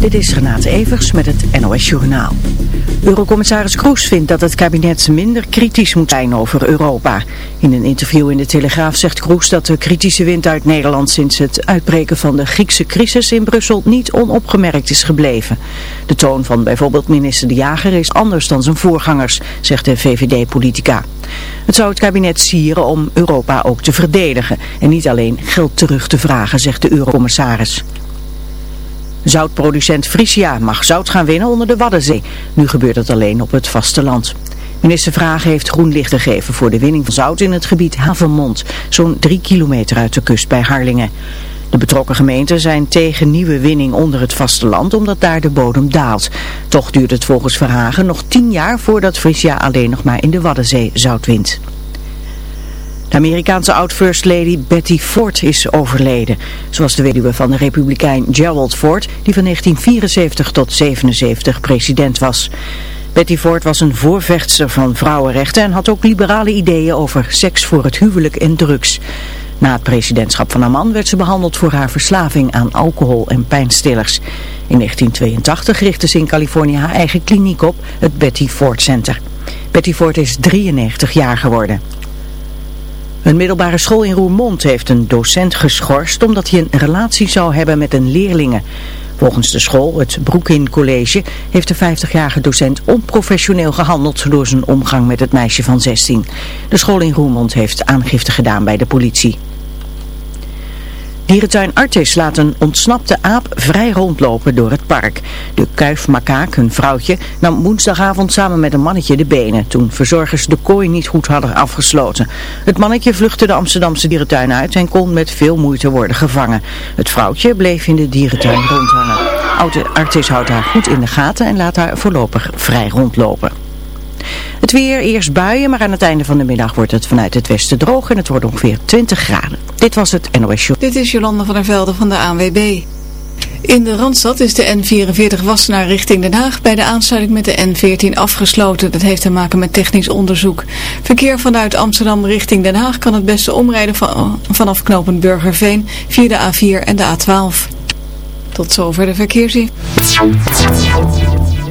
Dit is Renate Evers met het NOS Journaal. Eurocommissaris Kroes vindt dat het kabinet minder kritisch moet zijn over Europa. In een interview in de Telegraaf zegt Kroes dat de kritische wind uit Nederland sinds het uitbreken van de Griekse crisis in Brussel niet onopgemerkt is gebleven. De toon van bijvoorbeeld minister De Jager is anders dan zijn voorgangers, zegt de VVD-politica. Het zou het kabinet sieren om Europa ook te verdedigen en niet alleen geld terug te vragen, zegt de eurocommissaris. Zoutproducent Frisia mag zout gaan winnen onder de Waddenzee. Nu gebeurt het alleen op het vasteland. Minister Vragen heeft groen licht gegeven voor de winning van zout in het gebied Havenmond, zo'n drie kilometer uit de kust bij Harlingen. De betrokken gemeenten zijn tegen nieuwe winning onder het vasteland omdat daar de bodem daalt. Toch duurt het volgens Verhagen nog tien jaar voordat Frisia alleen nog maar in de Waddenzee zout wint. De Amerikaanse oud-first lady Betty Ford is overleden. Zoals de weduwe van de republikein Gerald Ford, die van 1974 tot 77 president was. Betty Ford was een voorvechtster van vrouwenrechten en had ook liberale ideeën over seks voor het huwelijk en drugs. Na het presidentschap van haar man werd ze behandeld voor haar verslaving aan alcohol en pijnstillers. In 1982 richtte ze in Californië haar eigen kliniek op, het Betty Ford Center. Betty Ford is 93 jaar geworden. Een middelbare school in Roermond heeft een docent geschorst omdat hij een relatie zou hebben met een leerlinge. Volgens de school, het Broekin College, heeft de 50-jarige docent onprofessioneel gehandeld door zijn omgang met het meisje van 16. De school in Roermond heeft aangifte gedaan bij de politie. Dierentuin Artis laat een ontsnapte aap vrij rondlopen door het park. De kuifmakaak, een vrouwtje, nam woensdagavond samen met een mannetje de benen toen verzorgers de kooi niet goed hadden afgesloten. Het mannetje vluchtte de Amsterdamse dierentuin uit en kon met veel moeite worden gevangen. Het vrouwtje bleef in de dierentuin rondhangen. Oude Artis houdt haar goed in de gaten en laat haar voorlopig vrij rondlopen. Het weer, eerst buien, maar aan het einde van de middag wordt het vanuit het westen droog en het wordt ongeveer 20 graden. Dit was het NOS Show. Dit is Jolanda van der Velde van de ANWB. In de Randstad is de N44 Wassenaar richting Den Haag bij de aansluiting met de N14 afgesloten. Dat heeft te maken met technisch onderzoek. Verkeer vanuit Amsterdam richting Den Haag kan het beste omrijden van, vanaf knooppunt Burgerveen via de A4 en de A12. Tot zover de verkeersie.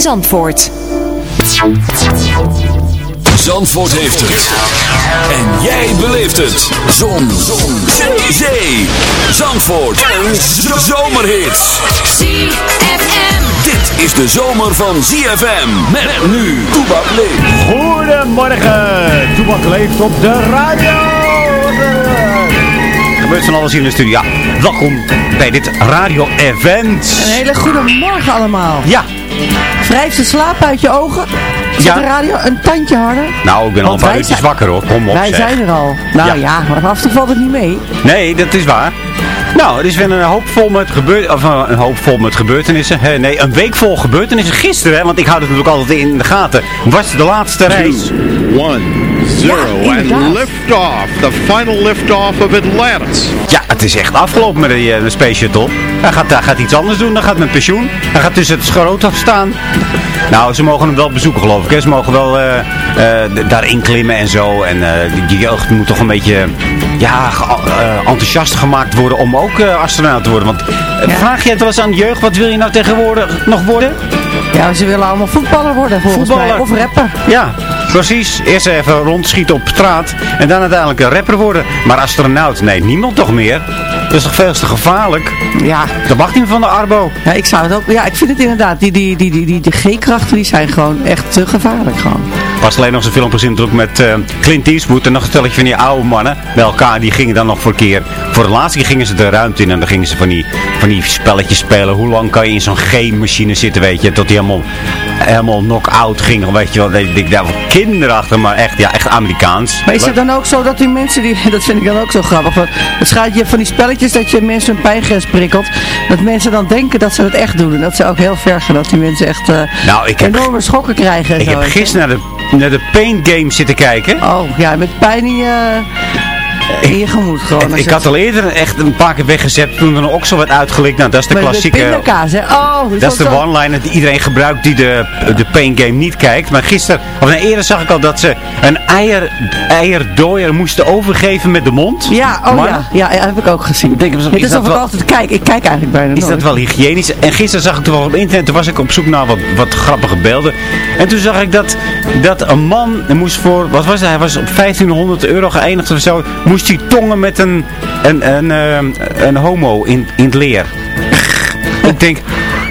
Zandvoort. Zandvoort heeft het. En jij beleeft het. Zon. Zon. Zee. Zee. Zandvoort. Een zomerhit. ZFM. Dit is de zomer van ZFM. Met nu. Toebak leeft. Goedemorgen, Toebak leeft op de radio. Er gebeurt van alles hier in de studio. Ja, welkom bij dit radio-event. Een hele goede morgen allemaal. Ja, Wrijf de slaap uit je ogen. Zet Ja. de radio een tandje harder. nou ik ben al een paar uurtjes wakker hoor. Kom op Wij zeg. zijn er al. Nou Ja. ja, maar af en toe valt het niet mee. Nee, dat is waar. Nou, het is weer een hoop vol met, gebeur of, eh, een hoop vol met gebeurtenissen. Nee, een week vol gebeurtenissen. Gisteren, hè, want ik hou het natuurlijk altijd in de gaten, was de laatste reis. 1, 0 and lift off. The final lift off of Atlantis. Ja, het is echt afgelopen met de, eh, de Space Shuttle. Hij gaat, hij gaat iets anders doen, hij gaat met pensioen. Hij gaat tussen het schroot staan. Nou, ze mogen hem wel bezoeken geloof ik. Hè. Ze mogen wel eh, eh, d- daarin klimmen en zo. En eh, die, die jeugd moet toch een beetje ja, eh, enthousiast gemaakt worden om ook eh, astronaut te worden. Want eh, vraag je het wel eens aan de jeugd, wat wil je nou tegenwoordig nog worden? Ja, ze willen allemaal voetballer worden volgens Voetballer. mij. Of rapper. Ja, precies. Eerst even rondschieten op straat en dan uiteindelijk een rapper worden. Maar astronaut, nee, niemand toch meer. Dat is toch veel te gevaarlijk? Ja. Dat mag niet van de Arbo. Ja, ik zou het ook. Ja, ik vind het inderdaad. Die, die, die, die, die, die G-krachten die zijn gewoon echt te gevaarlijk gewoon. Pas alleen nog zo'n film gezien natuurlijk met eh, Clint Eastwood en nog een stelletje van die oude mannen bij elkaar. Die gingen dan nog voor een keer. Voor de laatste keer gingen ze de ruimte in en dan gingen ze van die, van die spelletjes spelen. Hoe lang kan je in zo'n G-machine zitten, weet je. Tot die helemaal, helemaal knock-out ging. Weet je wel, ik denk daar kinderachtig, maar echt, ja, echt Amerikaans. Maar is het dan ook zo dat die mensen, die, dat vind ik dan ook zo grappig, want het schijnt je van die spelletjes dat je mensen hun pijngrens prikkelt, dat mensen dan denken dat ze het echt doen. En dat ze ook heel ver gaan, dat die mensen echt eh, Nou, ik heb, enorme schokken krijgen en ik zo. heb gisteren naar de, naar de Paint Game zitten kijken. Oh, ja, met pijn je, in je gemoed gewoon. Ik had al eerder echt een paar keer weggezet toen er een oksel werd uitgelikt. Nou, dat is de met- klassieke... pindakaas, hè? Oh, Dat is de one-liner die iedereen gebruikt die de, de paint game niet kijkt. Maar gisteren, of nee, eerder zag ik al dat ze een eier, eierdooier moesten overgeven met de mond. Ja, oh ja. ja, ja, heb ik ook gezien. Denk, is, is dat ik altijd kijk. Ik kijk eigenlijk bijna is nooit. dat wel hygiënisch? En gisteren zag ik toevallig op internet, toen was ik op zoek naar wat, wat grappige beelden. En toen zag ik dat, dat een man moest voor, wat was hij? Hij was op 1500 euro geëindigd of zo. Moest hij tongen met een, een, een, eh, een homo in, in het leer. ik denk,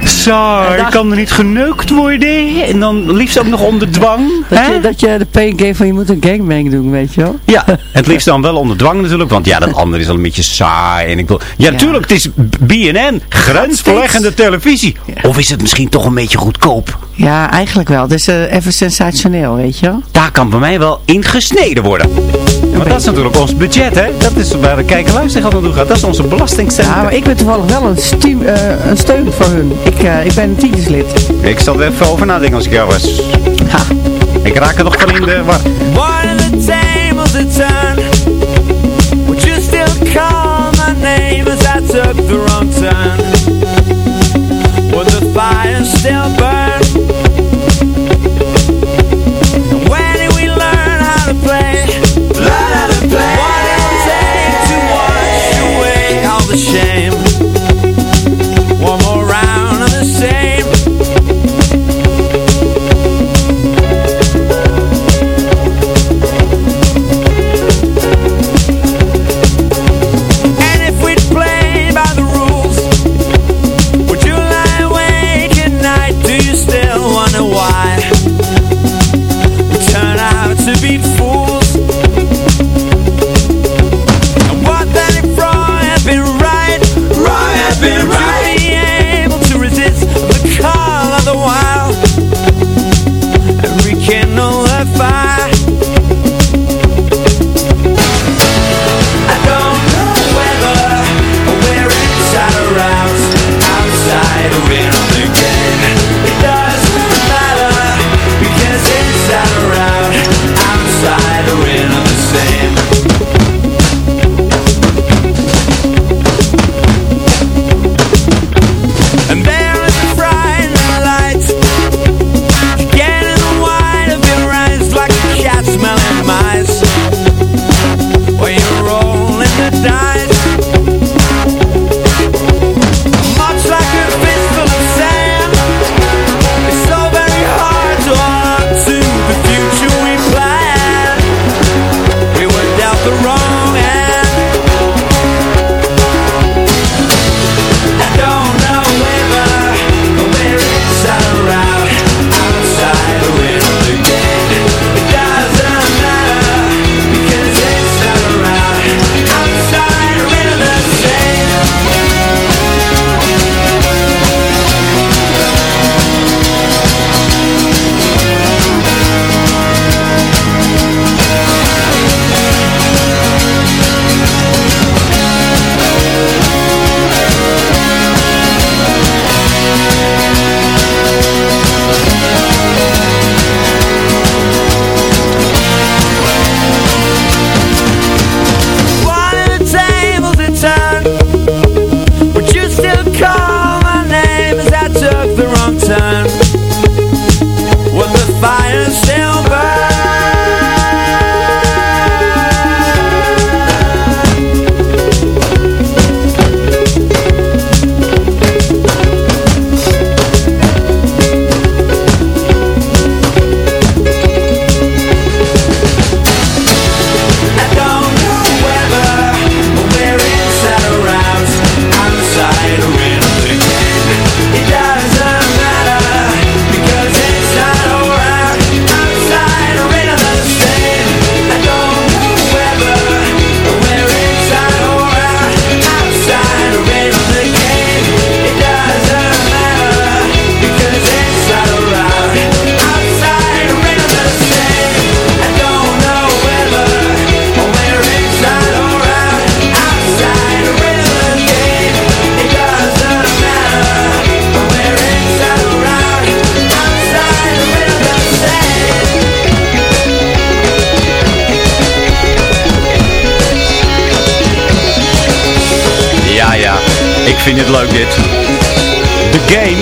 saai, kan er niet geneukt worden? En dan liefst ook nog onder dwang. Dat hè? je, dat je de pain game van je moet een gangbang doen, weet je wel. Ja, het liefst dan wel onder dwang natuurlijk, want ja, dat andere is al een beetje saai. En ik wil, ja, natuurlijk, het is BNN, grensverleggende televisie. Of is het misschien toch een beetje goedkoop? Ja, eigenlijk wel. Het is eh, even sensationeel, weet je wel. Daar kan bij mij wel in gesneden worden. Want dat is natuurlijk ons budget, hè? Dat is waar de kijker luisteren gaat naartoe gaat. Dat is onze belastingcentrum. Ja, maar ik ben toevallig wel een, steam, eh, een steun voor hun. Ik, eh, ik ben een tienderslid. Ik zal er even over nadenken als ik jou was. Ik raak er nog van in de war. One of the tables had turned Would you still call my name as I took the wrong turn? Would the fire still burn? All leuk dit. The Game,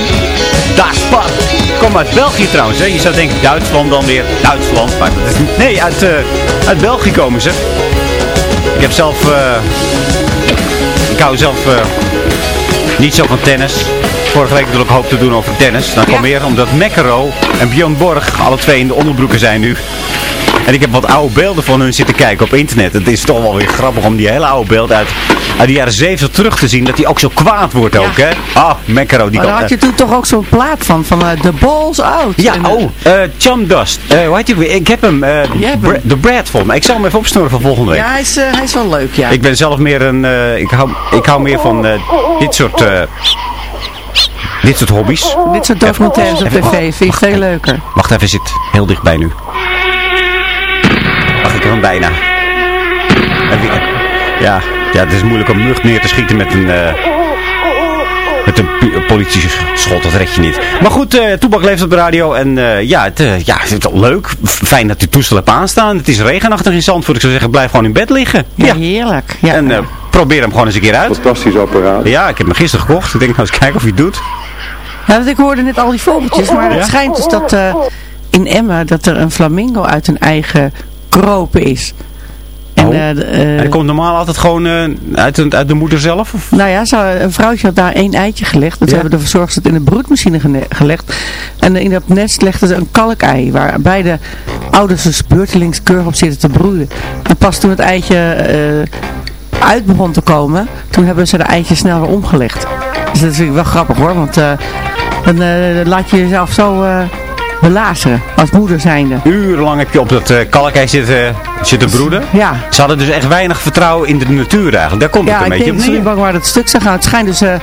Das Spad. Kom uit België trouwens, hè. Je zou denken Duitsland dan weer. Duitsland, maar dat is, nee, uit, eh, uit België komen ze. Ik heb zelf, eh, ik hou zelf eh, niet zo van tennis. Vorige week natuurlijk hoop te doen over tennis. Dan kwam meer omdat Mekkero en Björn Borg alle twee in de onderbroeken zijn nu. En ik heb wat oude beelden van hun zitten kijken op internet. Het is toch wel weer grappig om die hele oude beelden uit, uit de jaren 70 terug te zien. Dat hij ook zo kwaad wordt ook, hè? Ah, Mekkero, die Maar kan... daar had je toen toch ook zo'n plaat van, van eh, The Balls Out. Ja, oh, eh Chum Dust. Eh hoe heet? Ik heb hem, de Brad voor me. Ik zal hem even opsnoren voor volgende week. Ja, hij is, hij is wel leuk, ja. Ik ben zelf meer een, ik, hou, ik hou meer van dit soort, eh, dit soort hobby's. Dit soort documentaires op tv vind ik veel leuker. Wacht even, zit heel dichtbij nu. Wacht, ik heb hem bijna. Ja, ja, het is moeilijk om lucht neer te schieten met een... eh, met een pu- politieschot, dat red je niet. Maar goed, eh Toebak leeft op de radio. En eh, ja, het, ja, het is wel leuk. Fijn dat u toestel hebt aanstaan. Het is regenachtig in Zandvoort. Ik zou zeggen, blijf gewoon in bed liggen. Ja, heerlijk. Ja. En eh, probeer hem gewoon eens een keer uit. Fantastisch apparaat. Ja, ik heb hem gisteren gekocht. Ik denk nou eens kijken of hij het doet. Ja, want ik hoorde net al die vogeltjes, maar Ja? het schijnt dus dat eh, in Emmen dat er een flamingo uit een eigen kropen is. En, Oh. eh, eh, En dat komt normaal altijd gewoon eh, uit, de- uit de moeder zelf? Of? Nou ja, zo, een vrouwtje had daar één eitje gelegd. Dat Ja. hebben de verzorgers het in de broedmachine gelegd. En in dat nest legden ze een kalkei. Waar beide ouders dus beurtelings keurig op zitten te broeden. En pas toen het eitje uit begon te komen. Toen hebben ze de eitje snel weer omgelegd. Dus dat vind ik wel grappig hoor. Want dan laat je jezelf zo belazeren. Als moeder zijnde. Urenlang heb je op dat eh kalkijs zitten, zitten broeden. Ja. Ze hadden dus echt weinig vertrouwen in de natuur eigenlijk. Daar komt Ja, het een ik beetje op dat neer. bang waar dat stuk zou gaan. Het schijnt dus eh,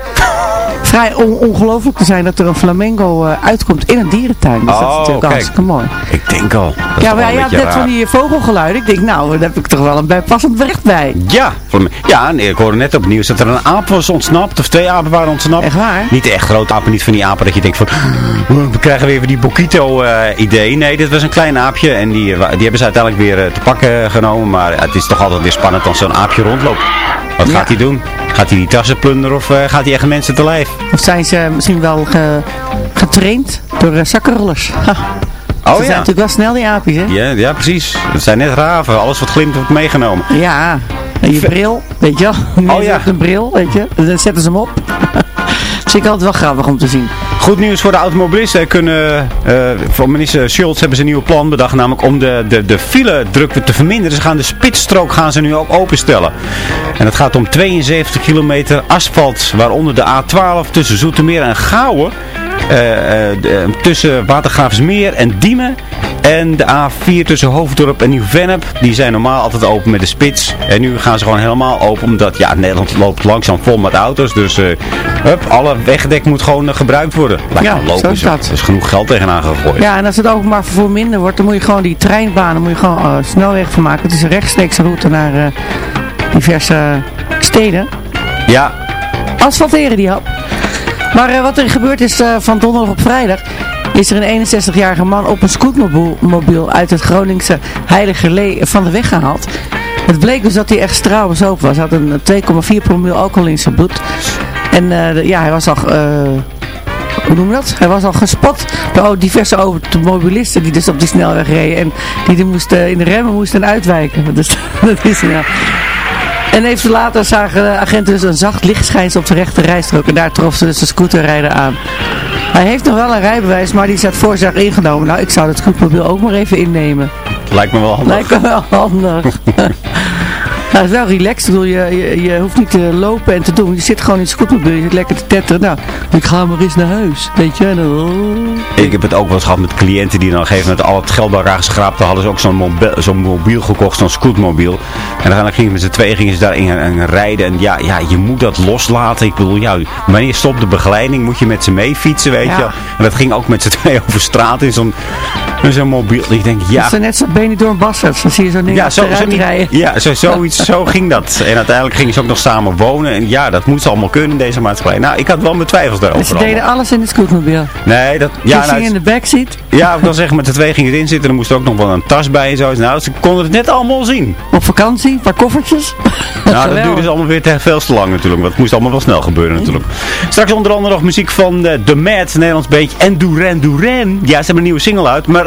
vrij on- ongelooflijk te zijn dat er een flamingo eh, uitkomt in een dierentuin. Dus dat is Oh, natuurlijk kijk. hartstikke mooi. Ik denk al. Ja, maar ja, net raar. van die vogelgeluiden. Ik denk, nou, daar heb ik toch wel een bijpassend bericht bij. Ja, ja nee, ik hoorde net op het nieuws dat er een aap was ontsnapt. Of twee apen waren ontsnapt. Echt waar? Niet echt grote apen, niet van die apen dat je denkt van... We krijgen weer die Bokito-idee. nee, dit was een klein aapje. En die, eh, die hebben ze uiteindelijk weer eh, te pakken genomen. Maar het is toch altijd weer spannend als zo'n aapje rondloopt. Wat Ja. gaat hij doen? Gaat hij die tassen plunderen of eh, gaat hij echt mensen te lijf? Of zijn ze misschien wel ge- getraind door uh, zakkenrollers? Ha. Oh ze zijn natuurlijk wel snel, die aapjes, hè? Ja, ja, precies. Het zijn net raven. Alles wat glimt wordt meegenomen. Ja, en je bril, weet je wel. Oh, Oh ja. ja. een bril, weet je. Dan zetten ze hem op. Dat vind ik altijd wel grappig om te zien. Goed nieuws voor de automobilisten. Kunnen, eh voor minister Schultz hebben ze een nieuw plan bedacht. Namelijk om de, de, de file drukte te verminderen. Ze gaan de spitsstrook gaan ze nu ook openstellen. En het gaat om 72 kilometer asfalt. Waaronder de A12 tussen Zoetermeer en Gouwen. Eh, eh, de- tussen Watergraafsmeer en Diemen. En de A4 tussen Hoofddorp en Nieuw-Vennep. Die zijn normaal altijd open met de spits. En nu gaan ze gewoon helemaal open. Omdat ja, Nederland loopt langzaam vol met auto's. Dus eh hup, alle wegdek moet gewoon eh, gebruikt worden. Lijkt Ja, logisch. zo is dat. Er is genoeg geld tegenaan gegooid. Ja, en als het openbaar vervoer minder wordt, dan moet je gewoon die treinbanen moet je gewoon eh, snelweg van maken. Het is een rechtstreekse route naar eh, diverse steden. Ja, Asfalteren die hap. Maar eh, wat er gebeurd is eh, van donderdag op vrijdag, is er een 61-jarige man op een scootmobiel mobiel uit het Groningse Heilige Lee van de weg gehaald. Het bleek dus dat hij echt straalbezopen was. Hij had een 2,4 promil alcohol in zijn bloed. En eh, ja, hij was al... eh, hoe noem je dat? Hij was al gespot door diverse automobilisten die dus op die snelweg reden. En die er moesten, in de remmen moesten uitwijken. Dus dat is ja. En even later zagen de agenten dus een zacht lichtschijnsel op de rechte rijstrook. En daar trof ze dus de scooterrijder aan. Hij heeft nog wel een rijbewijs, maar die staat voorzag ingenomen. Nou, ik zou het scootmobiel ook maar even innemen. lijkt me wel handig. Lijkt me wel handig. Het is wel relaxed. Bedoel, je, je, je hoeft niet te lopen en te doen. Je zit gewoon in het scootmobiel. Je zit lekker te tetteren. Nou, ik ga maar eens naar huis. Weet je. En oh. Ik heb het ook wel eens gehad met cliënten die dan op een gegeven moment al het geld bij elkaar geschraapt. Dan hadden ze ook zo'n mobiel, mobiel gekocht, zo'n scootmobiel. En dan gingen ze met z'n tweeën gingen ze daarin gaan rijden. En ja, ja, je moet dat loslaten. Ik bedoel, ja, wanneer stopt de begeleiding? Moet je met ze mee fietsen, weet Ja. je. En dat ging ook met z'n tweeën over straat in zo'n zo'n mobiel. Ik denk, ja. Dat is net zo Benidorm Bassers. Dan zie je zo'n ding Ja, zo, zo, rijden. ja zo, zoiets, zo ging dat. En uiteindelijk gingen ze ook nog samen wonen. En ja, dat moet allemaal kunnen in deze maatschappij. Nou, ik had wel mijn twijfels Dus daarover. ze deden allemaal. alles in de scootmobiel. Nee, dat... Ja, nou, in de backseat. ja, ik wil zeggen, met de twee gingen erin zitten. Er moest ook nog wel een tas bij en zo. Nou, ze konden het net allemaal zien. Op vakantie, een paar koffertjes. Nou, dat duurde dus allemaal weer te veel te lang natuurlijk. Want het moest allemaal wel snel gebeuren natuurlijk. Straks onder andere nog muziek van eh, The Mad, een Nederlands beentje. En Duran Duran. Ja, ze hebben een nieuwe single uit. Maar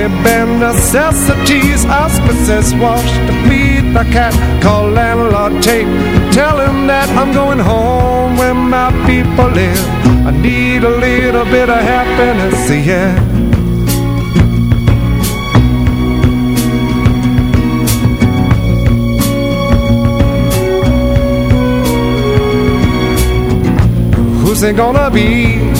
Only bare necessities, auspices wash to feed the cat. Call landlord tape, tell him that I'm going home where my people live. I need a little bit of happiness, yeah. Who's it gonna be?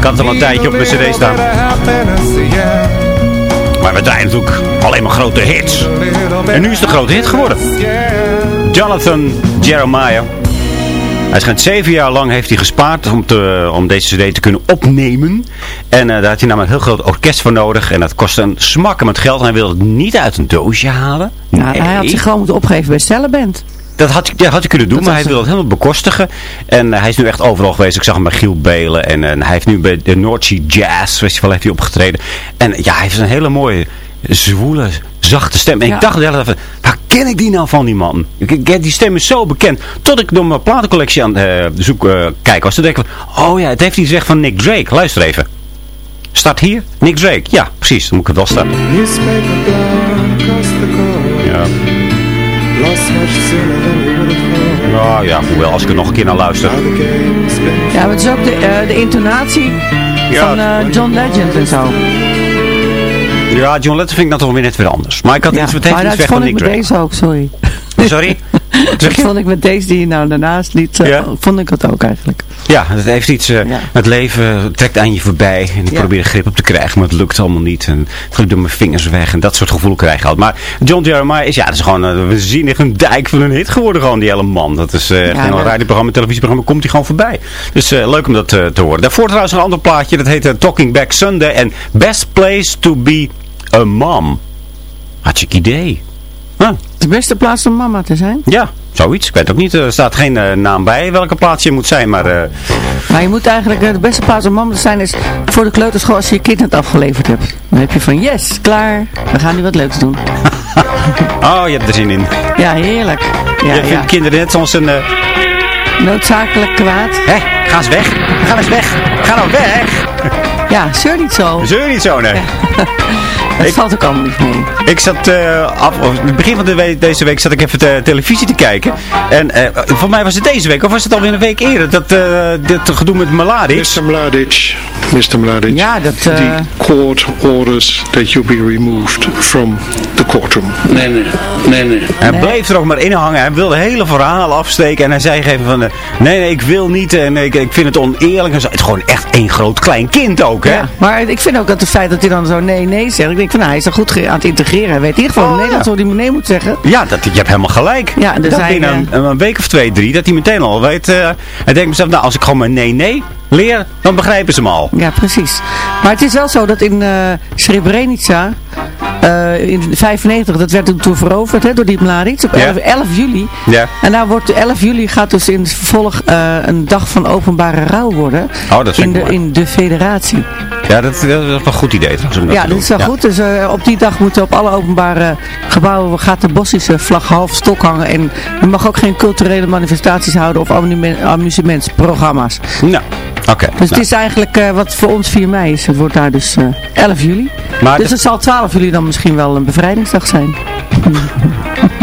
Ik had het al een tijdje op mijn cd staan. Maar we draaien natuurlijk alleen maar grote hits. En nu is het een grote hit geworden. Jonathan Jeremiah. Hij schijnt zeven jaar lang heeft hij gespaard om, te, om deze cd te kunnen opnemen. En eh, daar had hij namelijk een heel groot orkest voor nodig. En dat kostte een smakken met geld. En hij wilde het niet uit een doosje halen. Nou, hij had zich gewoon moeten opgeven bij Stellenband. Dat had, ja, had hij kunnen doen, Dat maar hij was wil het helemaal bekostigen. En eh, hij is nu echt overal geweest. Ik zag hem bij Giel Belen. En eh, hij heeft nu bij de North Sea Jazz Festival heeft hij opgetreden. En ja, hij heeft een hele mooie, zwoele, zachte stem. En Ja. ik dacht tijd van, waar ken ik die nou van, die man? Ik, ik- die stem is zo bekend. Tot ik door mijn platencollectie aan het uh, zoek eh, kijken was. Toen denk ik van, oh ja, het heeft iets weg van Nick Drake. Luister even. Start hier, Nick Drake. Ja, precies, dan moet ik het wel starten. Nou ja, hoewel, als ik er nog een keer naar luister. Ja, maar het is ook de, eh, de intonatie Ja. van eh, John Legend en zo. Ja, John Lennon vind ik dat toch weer net weer anders. Maar ik had Ja, iets met maar heeft iets weg van Nick Drake. deze ook, sorry. Sorry? Dat je? vond ik met deze die je nou daarnaast liet, eh, Ja. vond ik het ook eigenlijk. Ja, het heeft iets, eh, Ja. het leven trekt aan je voorbij. En ik Ja. probeer grip op te krijgen, maar het lukt allemaal niet. En het gaat door mijn vingers weg. En dat soort gevoel krijg je altijd. Maar John Jeremiah is, ja, dat is gewoon, eh, we zien echt een dijk van een hit geworden gewoon, die hele man. Dat is eh echt in een radioprogramma, televisieprogramma, komt hij gewoon voorbij. Dus eh, leuk om dat eh, te horen. Daarvoor trouwens een ander plaatje, dat heet eh, Talking Back Sunday. En Best Place to be a Mom. Hartstikke idee. Huh. De beste plaats om mama te zijn. Ja, zoiets. Ik weet ook niet. Er staat geen eh, naam bij welke plaats je moet zijn. Maar eh, Maar je moet eigenlijk, eh, de beste plaats om mama te zijn is voor de kleuterschool als je je kind net afgeleverd hebt. Dan heb je van, yes, klaar, we gaan nu wat leuks doen. oh, je hebt er zin in. Ja, heerlijk. Ja, je ja. vindt kinderen net zoals een... Noodzakelijk kwaad. Hé, ga eens weg. Ga eens weg. Ga nou weg. Ja, zeur niet zo. Zeur niet zo, nee. Dat Ik- valt ook allemaal niet mee. Ik zat eh, af, het begin van de week, deze week zat ik even te- televisie te kijken. En eh, voor mij was het deze week, of was het alweer een week eerder, dat, eh dit gedoe met Mladic. Mr. Mladic, Mr. Mladic, Ja, dat... the court orders that you be removed from courtroom. Nee, nee, nee, nee. Hij bleef er ook maar in hangen. Hij wilde hele verhaal afsteken. En hij zei even van, eh, nee, nee, ik wil niet. En ik, ik vind het oneerlijk. En zo. Het is gewoon echt één groot klein kind ook, hè? ja, maar ik vind ook dat het feit dat hij dan zo nee, nee zegt. Ik denk van, nou, hij is er goed aan het integreren. Hij weet hier gewoon Oh, in Nederland ja. hoe hij nee moet zeggen. Ja, dat, je hebt helemaal gelijk. Ja, er dat zijn, binnen een, een week of twee, drie, dat hij meteen al weet. eh hij denkt mezelf, nou, als ik gewoon maar nee, nee leer, dan begrijpen ze me al. Ja, precies. Maar het is wel zo dat in eh Srebrenica, eh, in 95, dat werd toen veroverd hè, door die Mladic, op Ja. 11, 11 juli. Ja. En nou wordt 11 juli gaat dus in het vervolg eh, een dag van openbare rouw worden. Oh, dat in de, mooi. in de federatie. Ja, dat, dat is wel een goed idee dat Ja, dat is wel Ja. goed. Dus eh, op die dag moeten op alle openbare gebouwen gaat de Bossische vlag half stok hangen. En je mag ook geen culturele manifestaties houden of amuse- amusementsprogramma's. Nou, oké. Dus nou. het is eigenlijk eh, wat voor ons 4 mei is. Het wordt daar dus eh 11 juli. Maar dus de- het zal 12 juli dan misschien wel een bevrijdingsdag zijn.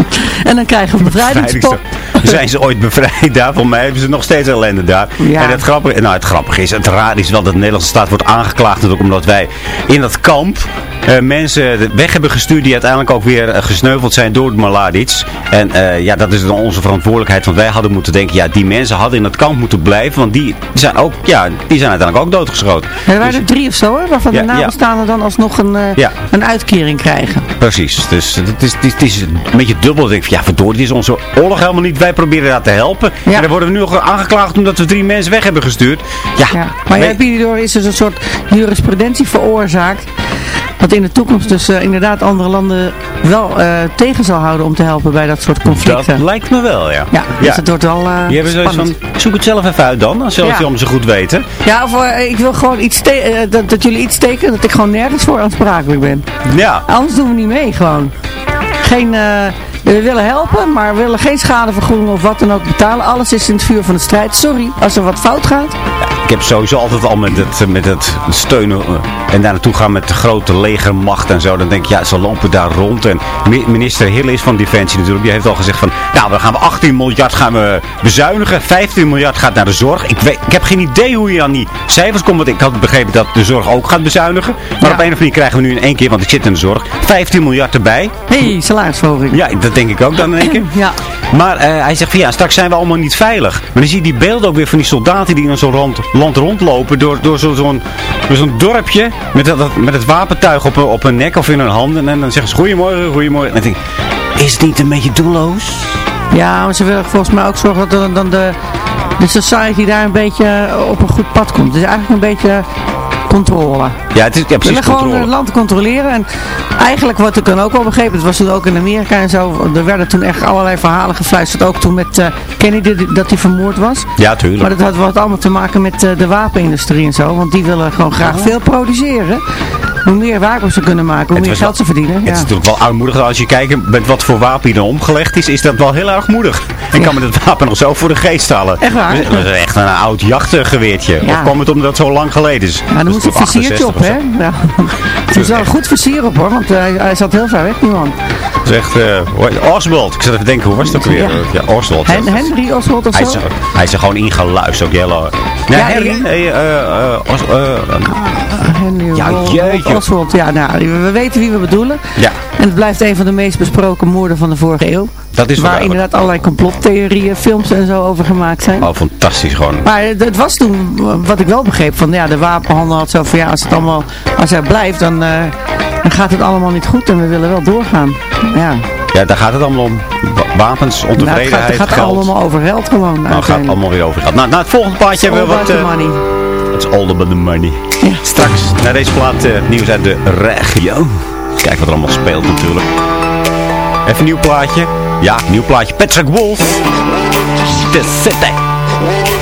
en dan krijgen we bevrijdingspop. zijn ze ooit bevrijd daar. Volgens mij hebben ze nog steeds ellende daar. Ja. En het grappige, nou het grappige is, het raar is wel dat de Nederlandse staat wordt aangeklaagd natuurlijk omdat wij in dat kamp eh, mensen weg hebben gestuurd die uiteindelijk ook weer eh, gesneuveld zijn door Mladic. En eh, ja, dat is dan onze verantwoordelijkheid, want wij hadden moeten denken, ja die mensen hadden in het kamp moeten blijven, want die zijn ook, ja, die zijn uiteindelijk ook doodgeschoten. Er waren er drie of zo, hè, waarvan Dus- Ja, de ja. nabestaanden dan alsnog een, Ja. een uitkering krijgen. Precies, dus het is, het is, het is een beetje dubbel. Ik denk van, ja verdorie, dit is onze oorlog helemaal niet. Wij proberen daar te helpen. En dan worden we nu nog aangeklaagd omdat we drie mensen weg hebben gestuurd. Ja, Ja. Maar ja, hierdoor is dus een soort jurisprudentie veroorzaakt. Wat in de toekomst dus eh, inderdaad andere landen wel eh, tegen zal houden om te helpen bij dat soort conflicten. dat lijkt me wel, ja. Ja, dus het wordt wel eh spannend. van, zoek het zelf even uit dan, als jullie Ja. het om ze goed weten. Ja, of, ik wil gewoon iets dat, dat jullie iets tekenen dat ik gewoon nergens voor aansprakelijk ben. Ja. Anders doen we niet mee gewoon. Geen, we willen helpen, maar we willen geen schadevergoeding of wat dan ook betalen. Alles is in het vuur van de strijd. Sorry, als er wat fout gaat. Ik heb sowieso altijd al met het, met het steunen eh, en daar naartoe gaan met de grote legermacht en zo. Dan denk ik, ja, ze lopen daar rond. En mi- minister Hill is van Defensie natuurlijk. Die heeft al gezegd van, nou, dan gaan we 18 miljard gaan we bezuinigen. 15 miljard gaat naar de zorg. Ik, weet, ik heb geen idee hoe je aan die cijfers komt. Want ik had begrepen dat de zorg ook gaat bezuinigen. Maar op een of andere manier krijgen we nu in één keer, want ik zit in de zorg, 15 miljard erbij. Hé, hey, salarisverhoging. Ja, dat denk ik ook dan in één keer. Ja. Maar eh, hij zegt van ja, straks zijn we allemaal niet veilig. Maar dan zie je die beelden ook weer van die soldaten die in zo'n rond, land rondlopen. Door, door zo- zo'n door zo'n dorpje met, dat, met het wapentuig op, op hun nek of in hun handen. En dan zeggen ze goedemorgen, goedemorgen. En dan denk ik, is het niet een beetje doelloos? Ja, maar ze willen volgens mij ook zorgen dat dan- de, de society daar een beetje op een goed pad komt. Dus eigenlijk een beetje controle. Ja, het is ja, precies willen gewoon het land controleren. En eigenlijk wat ik dan ook wel begrepen, het was toen ook in Amerika en zo. Er werden toen echt allerlei verhalen gefluisterd. Ook toen met eh, Kennedy, dat hij vermoord was. Ja, tuurlijk. Maar dat had wat allemaal te maken met eh, de wapenindustrie en zo. Want die willen gewoon graag veel produceren. Hoe meer wapens ze kunnen maken, hoe Het meer geld ze verdienen. Het Ja. is natuurlijk wel oudmoedig. Als je kijkt met wat voor wapen hier omgelegd is, is dat wel heel erg moedig. Ik kan me dat wapen nog zo voor de geest halen. Echt waar? Dat is echt een oud jachtgeweertje. Ja. Of kwam het omdat het zo lang geleden is? Ja, dan een toch versiertje 68 op, hè? Ja. Het is wel een goed versier op, hoor. Want hij, hij zat heel ver weg, die man. Is echt, eh, Oswald. Ik zat even te denken, hoe was het ook weer? Ja. Ja, Oswald. Hen- Henry Oswald of Hij zo? is, hij is er gewoon ingeluisterd, ook Jelle. Ja, Ja, Henry. Hey, eh, eh, Os- Henry Ja, jeetje. Oswald. Ja, nou, we we weten wie we bedoelen. ja, En het blijft een van de meest besproken moorden van de vorige eeuw. Dat is Waar inderdaad allerlei complottheorieën, films en zo over gemaakt zijn. Oh, fantastisch gewoon. Maar het, het was toen, wat ik wel begreep, van ja, de wapenhandel had zo van ja, als het allemaal, als hij blijft, dan, eh, dan gaat het allemaal niet goed en we willen wel doorgaan. Ja, Ja, daar gaat het allemaal om. Wa- Wapens, nou, het ontevredenheid, gaat, het gaat geld. allemaal over geld gewoon. Nou, het gaat allemaal weer over geld. Nou, na het volgende plaatje hebben we All wat... about the eh, money. It's all about the money. Straks, naar deze plaat, eh, nieuws uit de regio. Kijk wat er allemaal speelt natuurlijk. Even een nieuw plaatje. Ja, nieuw plaatje. Patrick Wolf. The City.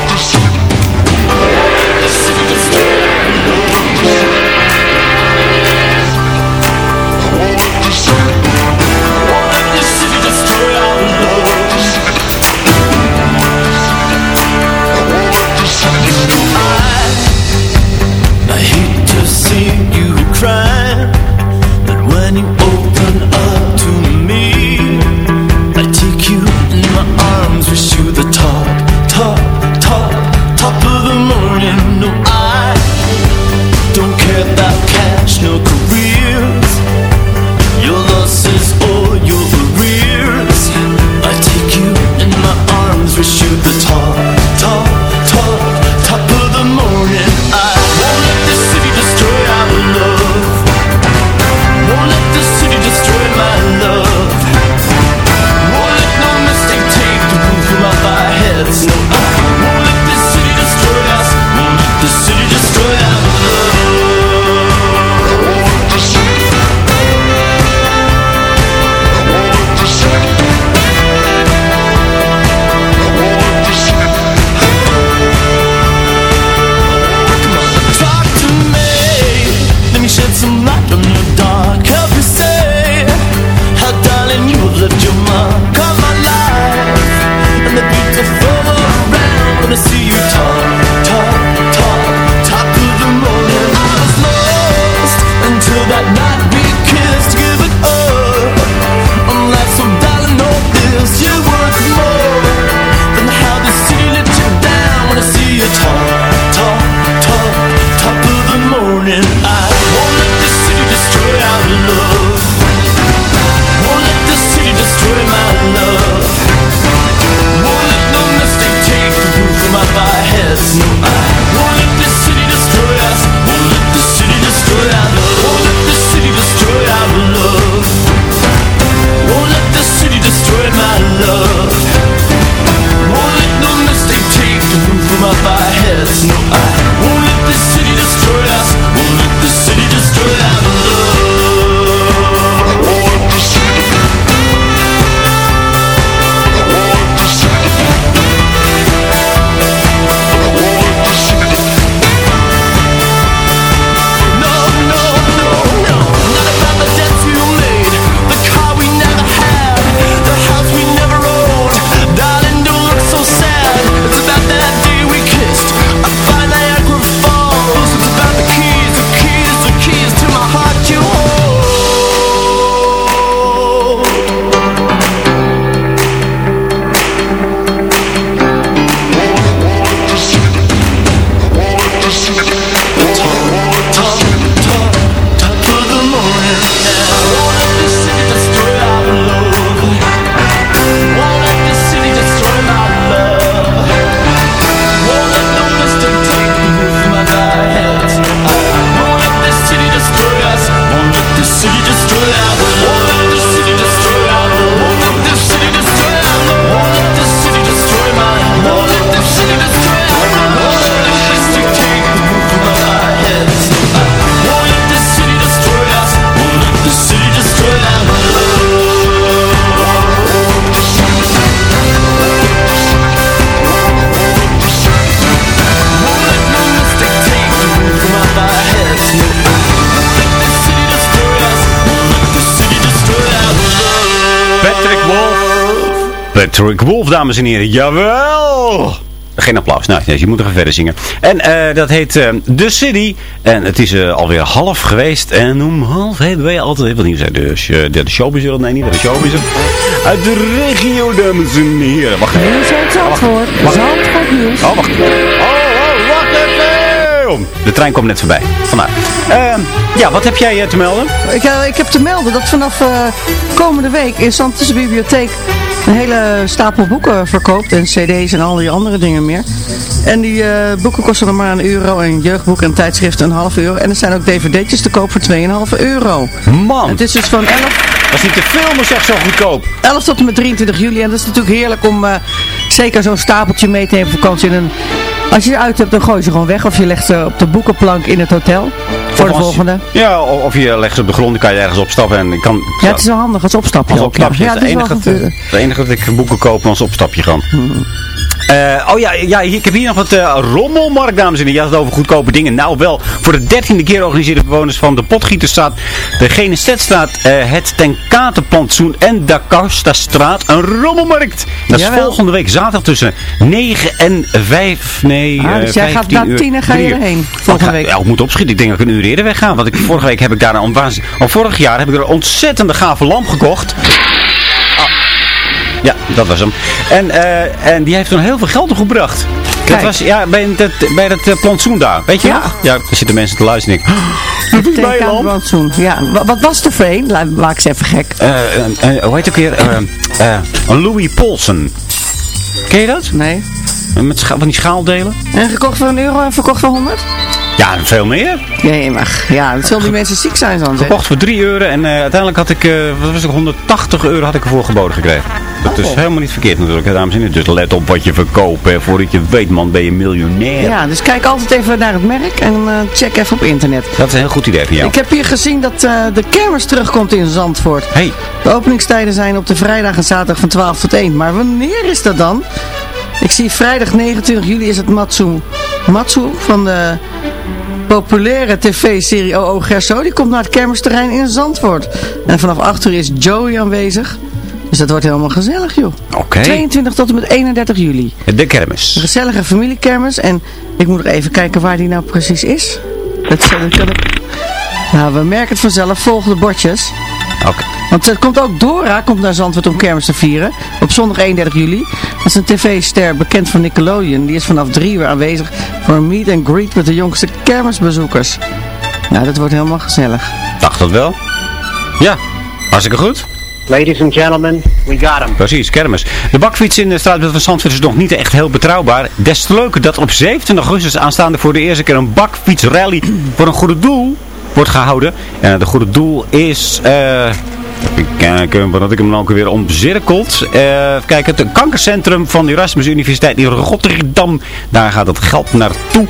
Patrick Wolf, dames en heren. Jawel! Geen applaus. Nou, nee, je moet nog verder zingen. En eh, dat heet eh, The City. En het is eh, alweer half geweest. En om half hebben wij altijd even nieuws uit de, de, showbiz. Nee, niet de showbiz. Uit de regio, dames en heren. Wacht even. Nieuws uit Zandvoort. Zandvoort nieuws. Oh, wacht. Oh, oh, wacht even. De trein komt net voorbij. Vandaar. Ehm, ja, wat heb jij te melden? Ik, ik heb te melden dat vanaf komende week in Zandvoortse Bibliotheek een hele stapel boeken verkoopt. En cd's en al die andere dingen meer. En die eh, boeken kosten dan maar een euro. En jeugdboeken en tijdschriften een half euro. En er zijn ook dvd'tjes te koop voor 2,5 euro. Man. Het is dus van 11 Dat is niet te filmen, zeg zo goedkoop. 11 tot en met 23 juli. En dat is natuurlijk heerlijk om eh, zeker zo'n stapeltje mee te nemen op vakantie. En als je ze uit hebt, dan gooi je ze gewoon weg. Of je legt ze op de boekenplank in het hotel. Voor de volgende. Ja, of je legt ze op de grond, dan kan je ergens opstappen en kan... Ja, het is wel handig als opstapje. Als ook. Ja, het, het is wel enige, het enige dat ik boeken koop als opstapje gaan. Eh, oh ja, ja, ik heb hier nog wat eh, rommelmarkt, dames en heren. Je had het over goedkope dingen. Nou wel, voor de dertiende keer organiseren bewoners van de Potgieterstraat, de Genesetstraat, eh het Tenkatenplantsoen en de Karstastraat een rommelmarkt. Dat is volgende week zaterdag tussen 9 en 5, nee, Ah, dus jij gaat 15 na uur. tien en ga je erheen, Oh, ik volgende ga- week. Ja, ik moet opschieten. Ik denk dat ik een uur eerder wegga. Want ik, vorige week heb ik daar een of vorig jaar heb ik er een ontzettende gave lamp gekocht. Ja, dat was hem. En, eh, en die heeft toen heel veel geld opgebracht. Dat was ja, bij, dat, bij dat eh, plantsoen daar. Weet je Ja. nog? Ja, daar zitten mensen te luisteren. en ik, is mijn plantsoen. Ja, wa- wat was een? Laat- Maak ze even gek. eh, hoe heet ook weer? Louis Polsen. Ken je dat? Nee. Met van die schaaldelen? En gekocht voor een euro en verkocht voor 100? Ja, veel meer. Nee, maar ja, dat zullen die mensen ziek zijn dan. Gekocht voor 3 euro en eh, uiteindelijk had ik, eh, wat was het, 180 euro had ik ervoor geboden gekregen. Dat is Oh. helemaal niet verkeerd natuurlijk, hè, dames en heren. Dus let op wat je verkoopt, hè. Voordat je het weet, man, ben je miljonair. Ja, dus kijk altijd even naar het merk en eh, check even op internet. Dat is een heel goed idee van jou. Ik heb hier gezien dat de kermis terugkomt in Zandvoort. Hey. De openingstijden zijn op de vrijdag en zaterdag van 12 tot 1. Maar wanneer is dat dan? Ik zie vrijdag 29 juli is het Matsu. Matsu van de populaire tv-serie OO Gerso. Die komt naar het kermisterrein in Zandvoort. En vanaf 8 uur is Joey aanwezig. Dus dat wordt helemaal gezellig joh. Oké. 22 tot en met 31 juli. De kermis. Een gezellige familiekermis. En ik moet nog even kijken waar die nou precies is. Dat, dat kan ik... Nou, we merken het vanzelf. Volg de bordjes. Oké. Want er komt ook Dora komt naar Zandvoort om kermis te vieren. Op zondag 31 juli. Dat is een tv-ster bekend van Nickelodeon. Die is vanaf drie uur aanwezig voor een meet and greet met de jongste kermisbezoekers. Nou, dat wordt helemaal gezellig. Dacht dat wel? Ja, hartstikke goed. Ladies and gentlemen, we got him. Precies, kermis. De bakfiets in de straatbeeld van Zandvoort is nog niet echt heel betrouwbaar. Des te leuker dat op 17 augustus aanstaande voor de eerste keer een bakfietsrally voor een goede doel wordt gehouden. En het goede doel is... eh even kijken, wat ik hem nou ook weer omcirkeld. Eh kijk, het kankercentrum van de Erasmus Universiteit in Rotterdam. Daar gaat het geld naartoe.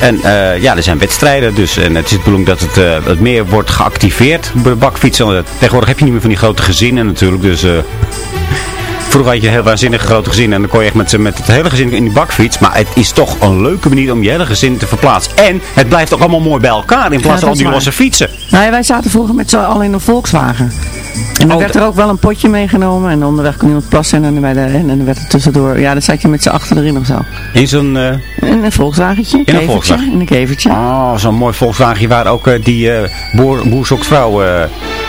En eh, ja, er zijn wedstrijden. Dus en het is de bedoeling dat het, eh, het meer wordt geactiveerd bakfietsen. Tegenwoordig heb je niet meer van die grote gezinnen natuurlijk. Dus... Vroeger had je een heel waanzinnig grote gezin en dan kon je echt met, met het hele gezin in die bakfiets. Maar het is toch een leuke manier om je hele gezin te verplaatsen. En het blijft ook allemaal mooi bij elkaar in plaats van al die losse fietsen. Nou ja, wij zaten vroeger met z'n allen in een Volkswagen. En dan Oh, werd er ook wel een potje meegenomen. En onderweg kon iemand plassen. En dan, bij de, en dan werd er tussendoor... Ja, dan zat je met z'n achter erin of zo. In zo'n... eh, In een Volkswagentje. In een Volkswagen. In een kevertje. Oh, zo'n mooi Volkswagen waar ook eh, die boer, zoekt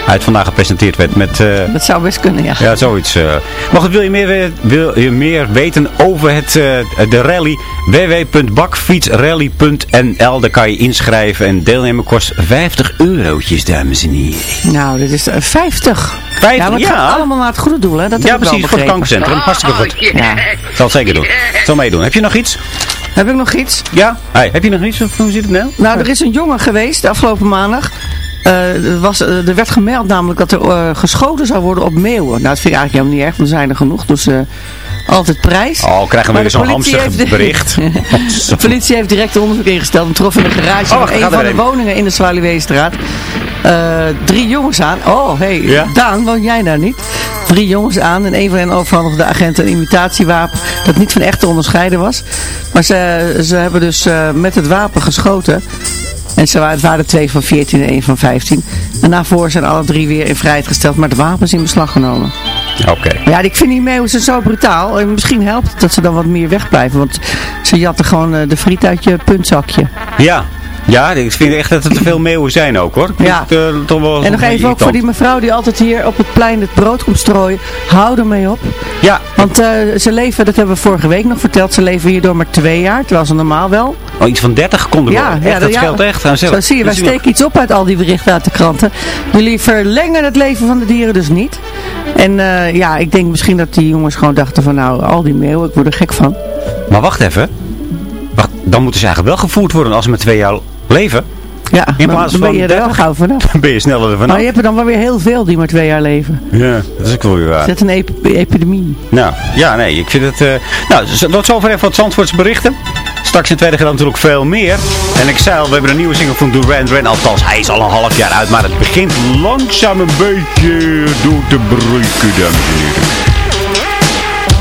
uit vandaag gepresenteerd werd. Met, eh, Dat zou best kunnen, ja. ja, zoiets. eh. Maar goed, wil je meer, wil je meer weten over het, eh, de rally? www.bakfietsrally.nl Daar kan je inschrijven en deelnemen kost 50 eurotjes, dames en heren. Nou, dit is eh, 50. 50, ja, maar het ja. gaat allemaal naar het goede doel, hè? Dat Ja, precies, voor het kankercentrum. Hartstikke goed. Ja. Zal het zeker doen. Zal meedoen. Heb je nog iets? Heb ik nog iets? Ja? Hey, heb je nog iets? Hoe zit het nou? Nou, er is een jongen geweest de afgelopen maandag. Eh, er, was, eh, er werd gemeld namelijk dat er eh, geschoten zou worden op meeuwen. Nou, dat vind ik eigenlijk helemaal niet erg, want er zijn er genoeg. Dus altijd prijs. Oh, krijgen we weer zo'n politie hamster heeft- bericht. De politie heeft direct onderzoek ingesteld en trof in de garage Oh, van een van de een. woningen in de Zwaluweestraat drie jongens aan. Oh, hey, Ja? Daan, woon jij daar niet? Drie jongens aan en een van hen overhandigde de agent een imitatiewapen dat niet van echt te onderscheiden was. Maar ze, ze hebben dus met het wapen geschoten. En ze waren, het waren twee van 14 en één van 15. En daarvoor zijn alle drie weer in vrijheid gesteld, maar het wapen is in beslag genomen. Oké. Ja, ik vind die meeuwen zijn zo brutaal. En misschien helpt het dat ze dan wat meer wegblijven. Want ze jatten gewoon eh, de friet uit je puntzakje. Ja. Ja, ik vind echt dat er te veel meeuwen zijn ook hoor. Ik Ja. het, eh, toch wel En nog even ook voor die mevrouw die altijd hier op het plein het brood komt strooien. Hou ermee op. Ja. Want eh, ze leven, dat hebben we vorige week nog verteld, ze leven hierdoor maar twee jaar. Terwijl ze normaal wel. Oh, iets van 30 konden Ja, worden. ja, dat ja. scheelt echt. aan Zo zie je, wij steken iets op uit al die berichten uit de kranten. Jullie verlengen het leven van de dieren dus niet. En eh, ja, ik denk misschien dat die jongens gewoon dachten van nou, al die meeuwen, ik word er gek van. Maar wacht even. Wacht, dan moeten ze eigenlijk wel gevoerd worden als ze met twee jaar leven. Ja, In plaats dan ben van je er wel 30. gauw vanaf. Dan ben je sneller ervan Maar je hebt er dan wel weer heel veel die maar twee jaar leven. Ja, dat is ook wel weer waar. Dat is een ep- epidemie. Nou, ja, nee, ik vind het... eh nou, tot zover even wat Zandvoortse berichten. Straks in tweede gedeelte natuurlijk veel meer. En ik zei al, we hebben een nieuwe single van Duran Duran. Althans, hij is al een half jaar uit. Maar het begint langzaam een beetje door te breken, dames en heren.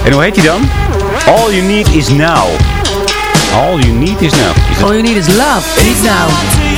En hoe heet hij dan? All You Need Is Now. All You Need Is Now. All you need is love. Niet nou.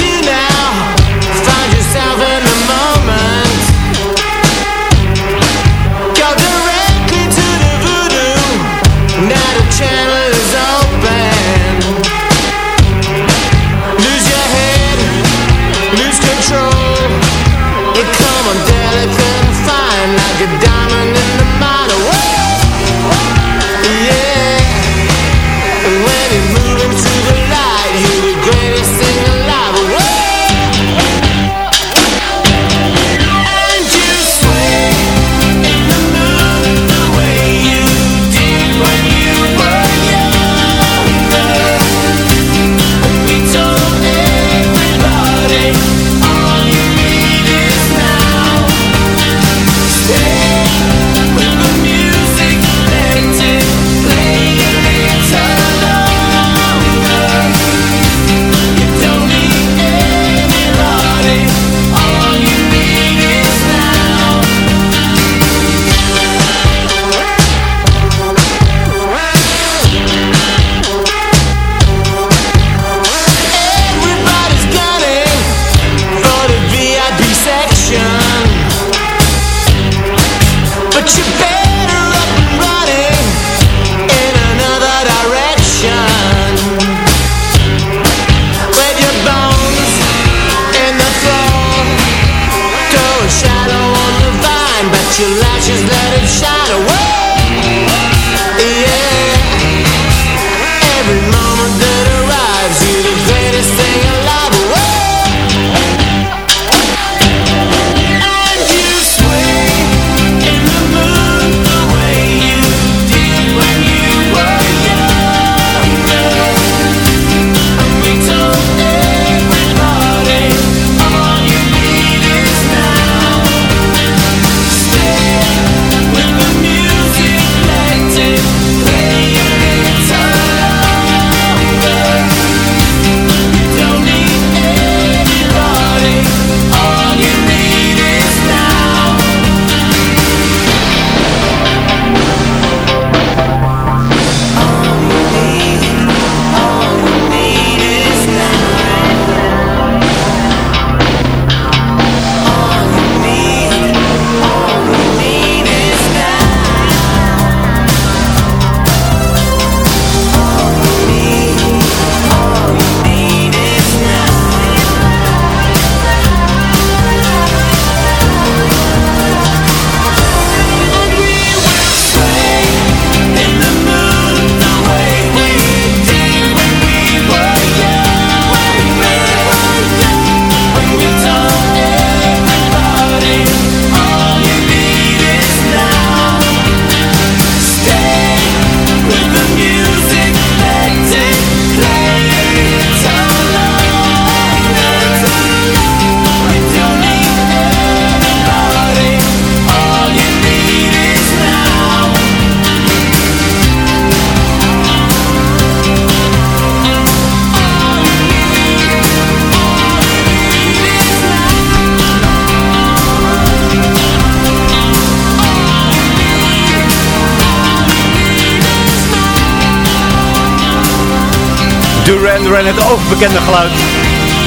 Geluid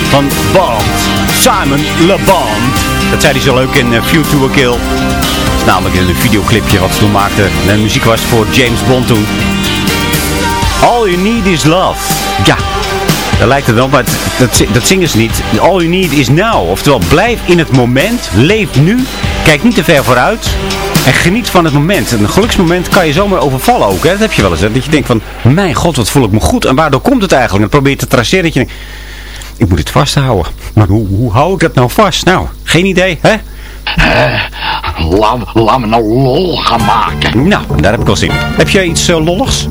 van Bond. Simon Le Bond. Dat zei hij zo leuk in View to a Kill. namelijk in een videoclipje wat ze toen maakten. De muziek was voor James Bond toen. All you need is love. Ja, daar lijkt het wel, maar dat, dat zingen ze niet. All you need is now. Oftewel, blijf in het moment. Leef nu. Kijk niet te ver vooruit. En geniet van het moment. Een geluksmoment kan je zomaar overvallen ook. Hè? Dat heb je wel eens. Hè? Dat je denkt van, mijn god, wat voel ik me goed. En waardoor komt het eigenlijk? En dan probeer je te traceren. Dat je denkt, ik moet het vasthouden. Maar hoe, hoe hou ik dat nou vast? Nou, geen idee, hè? laat, laat me nou lol gaan maken. Nou, daar heb ik wel zin in. Heb jij iets eh, lolligs?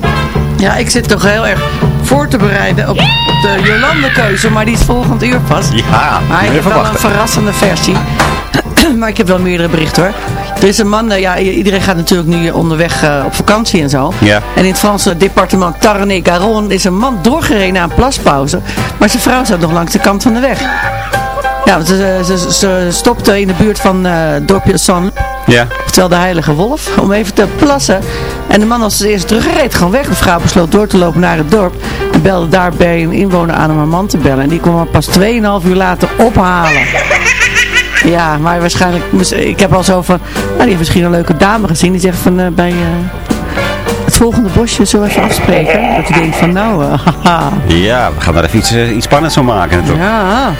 Ja, ik zit toch heel erg voor te bereiden op, op de Jolande-keuze, maar die is volgend uur pas. Ja, Maar ik heb wel wachten. een verrassende versie. maar ik heb wel meerdere berichten hoor. Er is een man, eh, ja, iedereen gaat natuurlijk nu onderweg eh, op vakantie en zo. Ja. En in het Franse departement Tarn-et-Garonne is een man doorgereden na een plaspauze. Maar zijn vrouw zat nog langs de kant van de weg. Ja, ze, ze, ze stopte in de buurt van eh dorpje San Ja. Oftewel de heilige wolf, om even te plassen. En de man was dus eerst teruggereden, gewoon weg. De vrouw besloot door te lopen naar het dorp. En belde daar bij een inwoner aan om haar man te bellen. En die kwam haar pas 2,5 uur later ophalen. Ja, maar waarschijnlijk, ik heb al zo van, nou die heeft misschien een leuke dame gezien. Die zegt van, eh, bij eh, het volgende bosje zullen we even afspreken. Dat hij denkt van, nou, eh, haha. Ja, we gaan daar even iets, iets spannends van maken natuurlijk. Ja.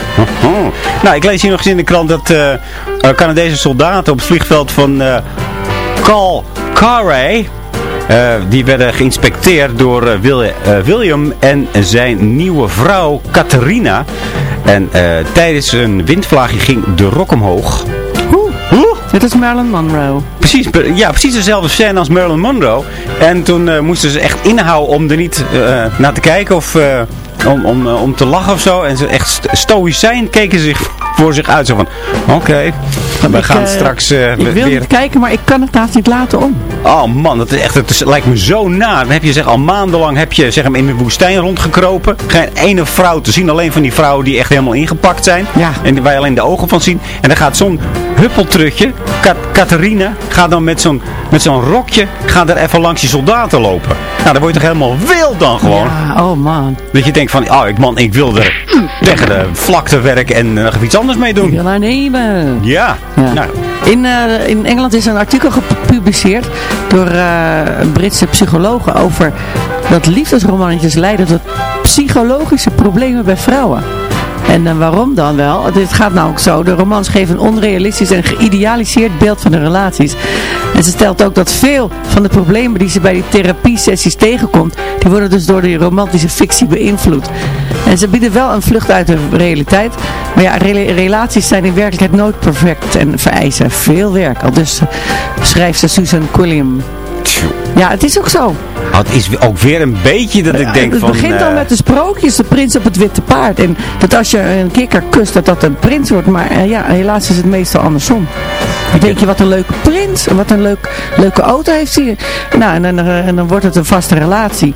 Oh. Nou, ik lees hier nog eens in de krant dat eh, Canadese soldaten op het vliegveld van Cal Carey, eh, die werden geïnspecteerd door Wil- William en zijn nieuwe vrouw Catharina. En eh, tijdens een windvlaagje ging de rok omhoog. Dit is Marilyn Monroe. Precies, ja, precies dezelfde scène als Marilyn Monroe. En toen eh, moesten ze echt inhouden om er niet eh, naar te kijken of om, om, om te lachen of zo. En ze echt st- stoïcijn keken zich voor zich uit. Zo van, oké, we Ik, gaan eh, straks eh, Ik wil weer... niet kijken, maar ik kan het haast niet laten om. Oh man, dat is echt, het is- lijkt me zo naar. Dan heb je zeg al maandenlang heb je, zeg, in de woestijn rondgekropen. Geen ene vrouw te zien. Alleen van die vrouwen die echt helemaal ingepakt zijn. Ja. En waar je alleen de ogen van zien. En dan gaat zo'n huppeltrutje, Kat Catharina, gaat dan met zo'n met zo'n rokje, gaat er even langs die soldaten lopen. Nou, dan word je toch helemaal wild dan gewoon. Ja, oh man. Dat je denkt van, oh ik, man, ik wil er tegen de vlakte werken en nog iets anders mee Ik doen. wil haar nemen. Ja, Ja. nou, In, eh, in Engeland is een artikel gepubliceerd door een Britse psychologen over dat liefdesromannetjes leiden tot psychologische problemen bij vrouwen. En eh, waarom dan wel? Dit gaat namelijk zo. De romans geven een onrealistisch en geïdealiseerd beeld van de relaties. En ze stelt ook dat veel van de problemen die ze bij die therapiesessies tegenkomt, die worden dus door die romantische fictie beïnvloed. En ze bieden wel een vlucht uit de realiteit. Maar ja, rela- relaties zijn in werkelijkheid nooit perfect en vereisen veel werk. Al dus eh, schrijft ze Susan Quilliam. Ja, het is ook zo. Oh, het is ook weer een beetje dat ik denk het van... begint al eh, met de sprookjes, de prins op het witte paard. En dat als je een kikker kust, dat dat een prins wordt. Maar eh, ja, helaas is het meestal andersom. Dan denk je, wat een leuke prins. En wat een leuk, leuke auto heeft hij. Nou, en dan, eh, en dan wordt het een vaste relatie.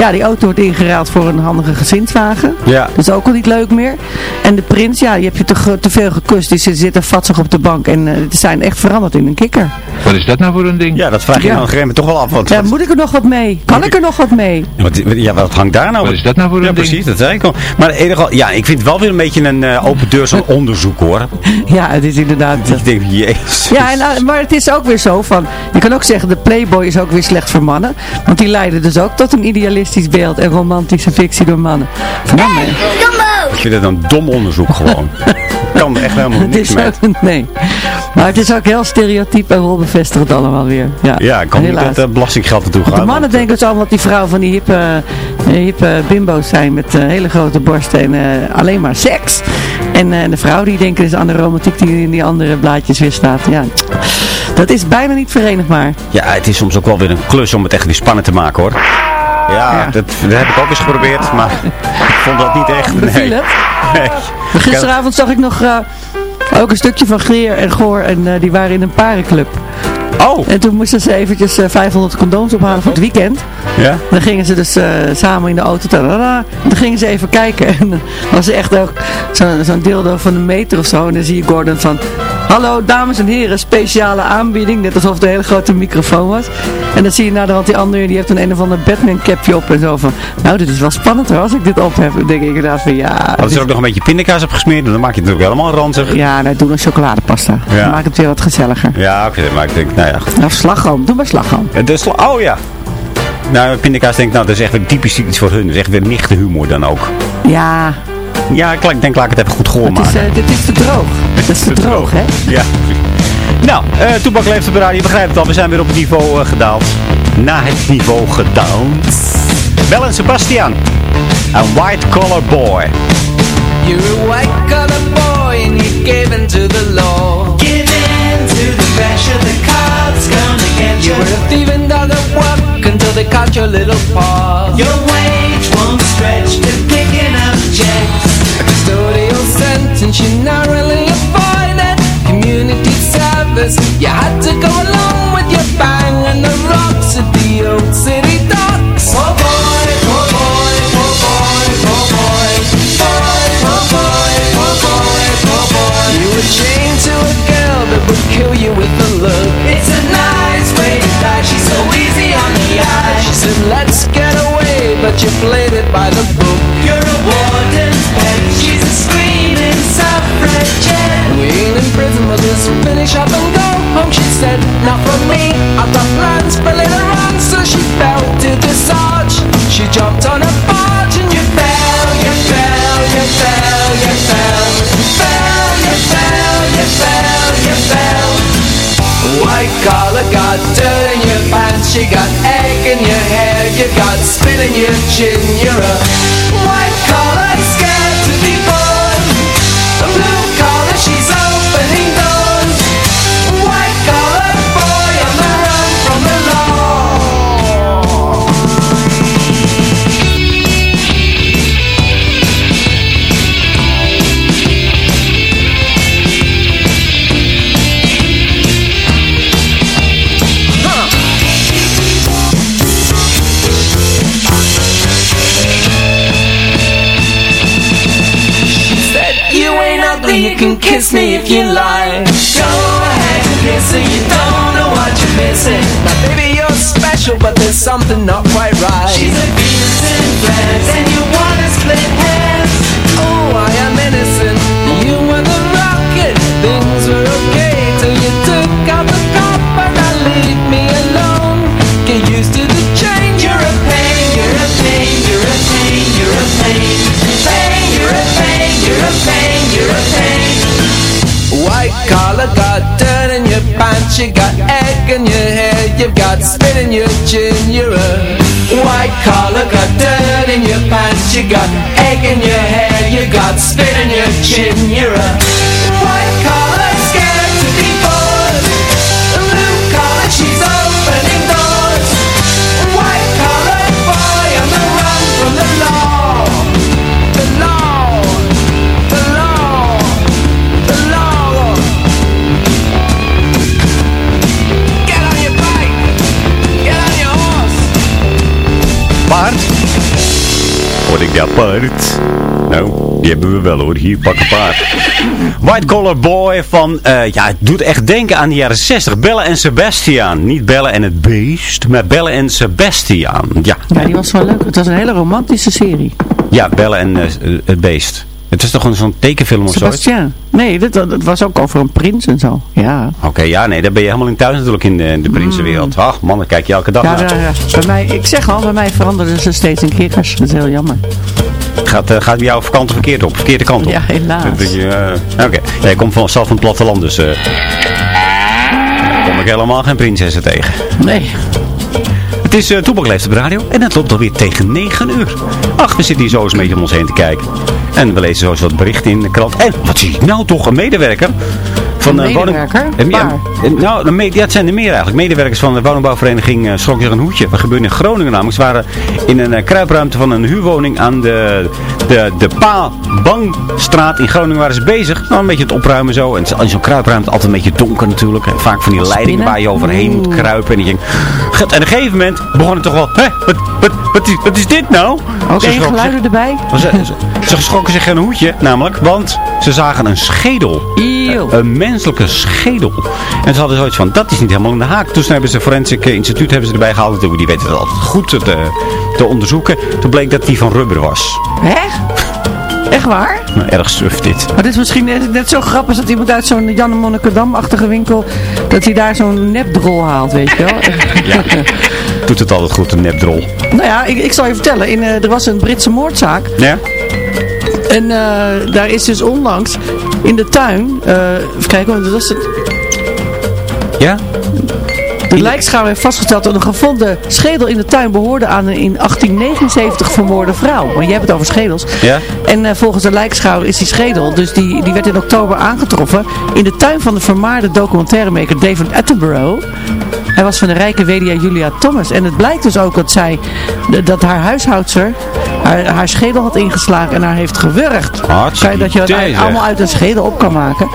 Ja, die auto wordt ingeruild voor een handige gezinswagen. Ja. Dat is ook al niet leuk meer. En de prins, ja, je hebt je te, te veel gekust. Dus ze zitten vatsig op de bank. En eh, ze zijn echt veranderd in een kikker. Wat is dat nou voor een ding? Ja, dat vraag je Ja. dan op een gegeven moment toch wel af. Want, Ja, moet ik er nog wat mee? Kan ik er nog wat mee? wat, ja, wat hangt daar nou? Wat is dat nou voor een Ja, ding? precies, dat zei ik al. Maar in ieder geval, ja, ik vind het wel weer een beetje een eh, open deur zo'n onderzoek hoor. Ja, het is inderdaad... eh, Ik denk, jezus. Ja, en, eh, maar het is ook weer zo van, je kan ook zeggen, de Playboy is ook weer slecht voor mannen. Want die leiden dus ook tot een idealistisch beeld en romantische fictie door mannen. Van, nou, nee. Ik vind het een dom onderzoek gewoon. Kan er echt helemaal niks is mee. nee. Maar het is ook heel stereotyp en rolbevestigend allemaal weer. Ja, Ja, ik kan niet met uh, belastinggeld naartoe gaan. De mannen denken dus allemaal dat die vrouwen van die hippe, eh, hippe bimbo's zijn met eh, hele grote borsten en eh, alleen maar seks. En eh, de vrouwen die denken dus aan de romantiek die in die andere blaadjes weer staat. Ja, dat is bijna niet verenigbaar. Ja, het is soms ook wel weer een klus om het echt weer spannend te maken hoor. Ja. Dat, dat heb ik ook eens geprobeerd, maar ik vond dat niet echt. Beviel Nee. Gisteravond zag ik nog eh, ook een stukje van Geer en Goor en eh, die waren in een parenclub. Oh! En toen moesten ze eventjes eh, 500 condooms ophalen voor het weekend. Ja? Dan gingen ze dus eh, samen in de auto. tadada. En dan gingen ze even kijken. En dan was er echt ook zo'n dildo van een meter of zo. En dan zie je Gordon van... Hallo dames en heren, speciale aanbieding. Net alsof het een hele grote microfoon was. En dan zie je naderhand die andere, die heeft een een of ander Batman capje op en zo van. Nou, dit is wel spannend hoor, als ik dit op heb. Dan denk ik inderdaad van ja. Als er ook nog een beetje pindakaas op gesmeerd, dan maak je het natuurlijk helemaal ranzig. Ja, nou, doe een chocoladepasta. Ja. Dan maakt het weer wat gezelliger. Ja, oké, maar ik denk, nou ja. goed. Of slagroom, doe maar slagroom. De sla oh ja. Nou, pindakaas denk ik, nou, dat is echt weer typisch iets voor hun. Dat is echt weer nichte humor dan ook. Ja, Ja, ik denk, laat ik het even goed het schoonmaken. is, eh, dit is te droog. Het is te droog, hè? Ja. Nou, eh Toebak leeft op de radio. Je begrijpt het al. We zijn weer op het niveau eh, gedaald. Na het niveau gedaald. Bel en Sebastian. Een white collar boy. You're a white collar boy and you're given to the law. Give in to the pressure, the cops gonna get you. You were a thieving dog at work until they caught your little paw. Your wage won't stretch to picking up checks. You had to go She jumped on a barge and you fell, you fell, you fell, you fell, fell, you fell, you fell, you fell. White collar got dirt in your pants, you got egg in your hair, you got spit in your chin. You're a white collar kiss me if you like. Go ahead and kiss her, you don't know what you're missing. Now baby you're special, but there's something not quite right. She's a Venus in flags, and you wanna split hairs You got egg in your hair You've got spit in your chin You're a white collar got dirt in your pants You got egg in your hair You got spit in your chin You're a Dat paard? Nou, die hebben we wel hoor. Hier, pak een paard. White Collar Boy van, eh, ja, het doet echt denken aan de jaren 60. Belle en Sebastian. Niet Belle en het Beest, maar Belle en Sebastian. Ja, Ja, die was wel leuk. Het was een hele romantische serie. ja Belle en eh, het Beest. Het is toch een zo'n tekenfilm of zo? Sebastian. Nee, dit, dat was ook over een prins en zo. Ja. Oké, ja, nee, daar ben je helemaal in thuis natuurlijk in de, in de prinsenwereld. Ach man, dan kijk je elke dag Ja, naar. ja, ja. Bij mij, ik zeg al, bij mij veranderden ze steeds in kikkers. Dat is heel jammer. Gaat, eh, gaat bij jou kant verkeerd op, verkeerde kant op. Ja, helaas. Dat eh, Oké, jij komt van, zelf van het platteland, dus... eh kom ik helemaal geen prinsessen tegen. Nee. Het is uh, radio en het loopt alweer tegen 9 uur. Ach, we zitten hier zo eens een beetje om ons heen te kijken. En we lezen zo eens wat berichten in de krant. En wat zie ik nou toch, een medewerker van Een eh, woning- medewerker? Eh, ja, eh, nou, de ja, het zijn er meer eigenlijk. Medewerkers van de woningbouwvereniging uh, schrok zich een hoedje. Dat gebeurde in Groningen namelijk. Ze waren in een kruipruimte van een huurwoning aan de, de, de Pa-Bangstraat in Groningen waren ze bezig. Nou, een beetje het opruimen zo. En in zo'n kruipruimte altijd een beetje donker natuurlijk. En vaak van die leidingen waar je overheen moet kruipen. En ik en op een gegeven moment begon het toch wel, hè, wat, wat, wat, is, wat is dit nou? Ook Ze geen zich- geluiden erbij? ze, ze, Ze schrokken zich geen hoedje, namelijk, want ze zagen een schedel. Een menselijke schedel. En ze hadden zoiets van, dat is niet helemaal in de haak. Toen hebben ze een forensic instituut hebben ze erbij gehaald. Die weten het altijd goed te, te onderzoeken. Toen bleek dat die van rubber was. Hè? Echt waar? Nou, erg suf dit. Maar dit is misschien net, net zo grappig dat iemand uit zo'n Janne Monnikendam-achtige winkel, dat hij daar zo'n nepdrol haalt, weet je wel. Ja. Doet het altijd goed, een nepdrol. Nou ja, ik, ik zal je vertellen. In, eh, er was een Britse moordzaak. Ja? En eh, daar is dus onlangs in de tuin, eh even kijken, want dat was het, Ja? de lijkschouwer heeft vastgesteld dat een gevonden schedel in de tuin behoorde aan een in 1879 vermoorde vrouw. Want je hebt het over schedels. Ja? En eh, volgens de lijkschouwer is die schedel, dus die, die werd in oktober aangetroffen, in de tuin van de vermaarde documentairemaker David Attenborough. Hij was van de rijke weduwe Julia Thomas. En het blijkt dus ook dat zij, dat haar huishoudster haar, haar schedel had ingeslagen en haar heeft gewurgd. Hartstikke dat je zeg. allemaal uit een schedel op kan maken.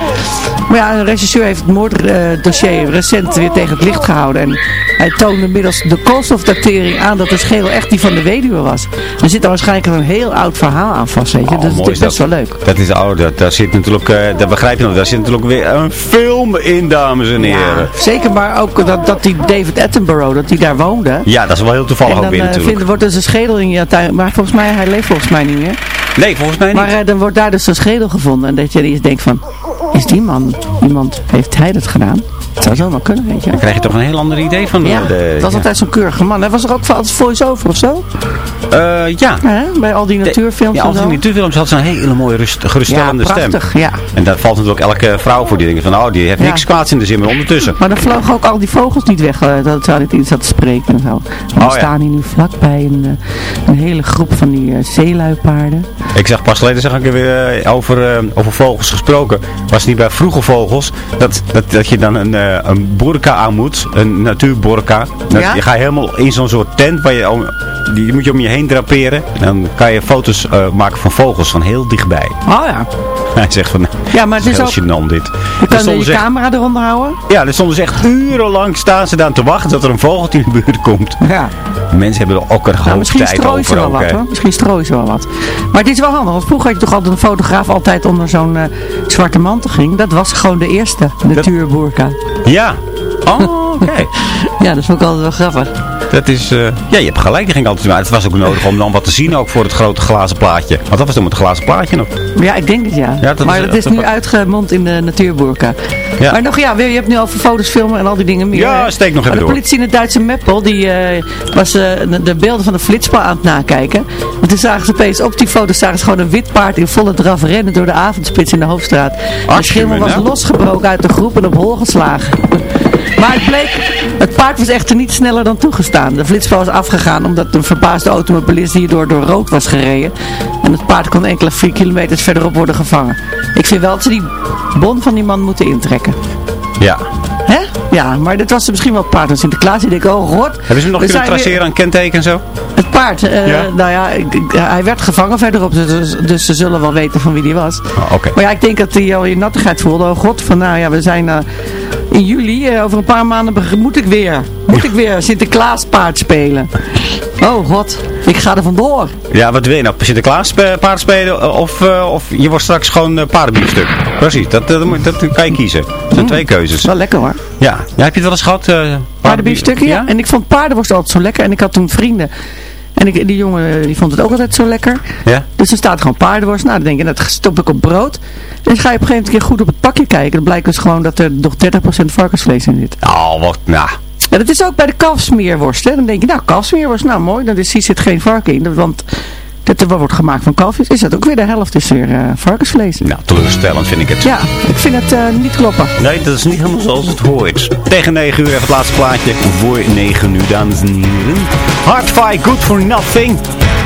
Maar ja, een regisseur heeft het moorddossier recent weer tegen het licht gehouden. En hij toonde middels de koolstofdatering aan dat de schedel echt die van de weduwe was. Er zit er waarschijnlijk een heel oud verhaal aan vast, weet je. Oh, mooi is best wel leuk. Dat is oud. Dat, daar zit natuurlijk, eh, dat begrijp je nog, daar zit natuurlijk weer een film in, dames en heren. Zeker, maar ook dat, dat die David Attenborough, dat die daar woonde. Ja, dat is wel heel toevallig en ook weer eh, natuurlijk. vindt, wordt dus een schedel in je tuin. Maar volgens mij, hij leeft volgens mij niet meer. Nee, volgens mij niet. Maar eh, dan wordt daar dus een schedel gevonden. En dat je eerst denkt van, is die man, iemand, heeft hij dat gedaan? Het zou zomaar kunnen, weet je. Dan krijg je toch een heel ander idee van Ja, eh, de... het was ja. altijd zo'n keurige man. Hij was er ook als voice-over of zo? Eh, ja. Bij al die natuurfilms Ja, al die natuurfilms had ze een hele mooie rust, geruststellende Ja, stem. prachtig, ja. En daar valt natuurlijk elke vrouw voor die denkt van, oh, die heeft Ja. niks kwaads in de zin, maar ondertussen. Maar dan vlogen ook al die vogels niet weg. eh, dat zou niet iets zat te spreken en zo. We Oh, ja. staan hier nu vlakbij een, een hele groep van die eh, zeeluipaarden. Ik zag pas geleden, zag ik er weer over, over vogels gesproken. Was het niet bij vroege vogels, dat, dat, dat je dan een, eh, een burka aan moet, een natuurburka. Ja? Je gaat helemaal in zo'n soort tent, waar je, om- die moet je om je heen draperen. En dan kan je foto's eh, maken van vogels van heel dichtbij. Oh ja. Hij zegt van, Ja, maar het is heel ook... gênant dit. Je kan je echt- camera eronder houden. Ja, er stonden ze echt urenlang staan ze dan te wachten tot er een vogeltje in de buurt komt. Ja. Mensen hebben er ook een Nou, misschien tijd strooien ze wel ook, wat hoor. Misschien strooien ze wel wat. Maar het is wel handig. Want vroeger had je toch altijd een fotograaf altijd onder zo'n eh, zwarte mantel ging. Dat was gewoon de eerste natuurboerka. Ja. Oh, oké. Ja, dat vond ik altijd wel grappig. Dat is, eh, ja, je hebt gelijk, die ging altijd maar Het was ook nodig om dan wat te zien ook voor het grote glazen plaatje. Want dat was toen het glazen plaatje nog. Ja, ik denk het ja. Ja, dat maar is- het is dat- nu uitgemond in de natuurboerka. Ja. Maar nog ja, je hebt nu over foto's, filmen en al die dingen meer. Ja, steek nog even Maar De door. politie in het Duitse Meppel, die eh, was eh, de- de beelden van de flitspaal aan het nakijken. En toen zagen ze opeens op die foto's zagen ze gewoon een wit paard in volle draf rennen door de avondspits in de hoofdstraat. de schimmel was nou. losgebroken uit de groep en op hol geslagen. Maar het bleek, het paard was echter niet sneller dan toegestaan. De flitspaal was afgegaan omdat een verbaasde automobilist hierdoor door rood was gereden. En het paard kon enkele vier kilometers verderop worden gevangen. Ik vind wel dat ze die bon van die man moeten intrekken. Ja. Hè? Ja, maar dit was misschien wel het paard van Sinterklaas. Die denkt, oh god. Hebben ze hem nog kunnen weer- traceren aan kenteken en zo? Het paard, Ja? nou ja, ik- ik- hij werd gevangen verderop. Dus, dus ze zullen wel weten van wie die was. Oh, Oké. Maar ja, ik denk dat hij al je nattigheid voelde. Oh god, van nou ja, we zijn eh, in juli. eh, over een paar maanden moet ik weer. Moet ik weer Sinterklaas paard spelen. Oh god, ik ga er vandoor. Ja, wat wil je nou? Sinterklaas spe- paard spelen eh, of, eh, of je wordt straks gewoon uh, paardenbiefstuk? Precies, dat, dat, moet- dat kan je kiezen. Dat zijn twee keuzes. Wel lekker hoor. Ja. ja, heb je het wel eens gehad? eh Paardenbiefstukken, ja. En ik vond paardenworst altijd zo lekker. En ik had toen vrienden. En ik, die jongen die vond het ook altijd zo lekker. Ja? Dus er staat gewoon paardenworst. Nou, dan denk je, dat stop ik op brood. Dan ga je op een gegeven moment een keer goed op het pakje kijken. Dan blijkt dus gewoon dat er nog 30% varkensvlees in zit. Oh, wat, nou. En dat is ook bij de kalfsmeerworst. Hè. Dan denk je, nou, kalfsmeerworst, nou mooi. Dan is, hier zit geen varken in. Want dat er wordt gemaakt van kalfjes. Is dat ook weer de helft is weer eh, varkensvlees. Nou, teleurstellend vind ik het. Ja, ik vind het eh, niet kloppen. Nee, dat is niet helemaal zoals het hoort. Tegen 9 uur even het laatste plaatje. Voor 9 uur, dames en heren. Hardfire, good for nothing.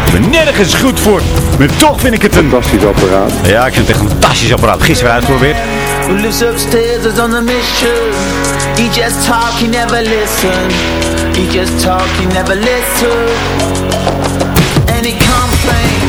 Ik ben nergens goed voor. Maar toch vind ik het een... Fantastisch apparaat. Ja, ik vind het echt een fantastisch apparaat. Gisteren uitgeprobeerd. Who lives upstairs is on a mission. He just talk, he never listen. He just talk, he never listen. And he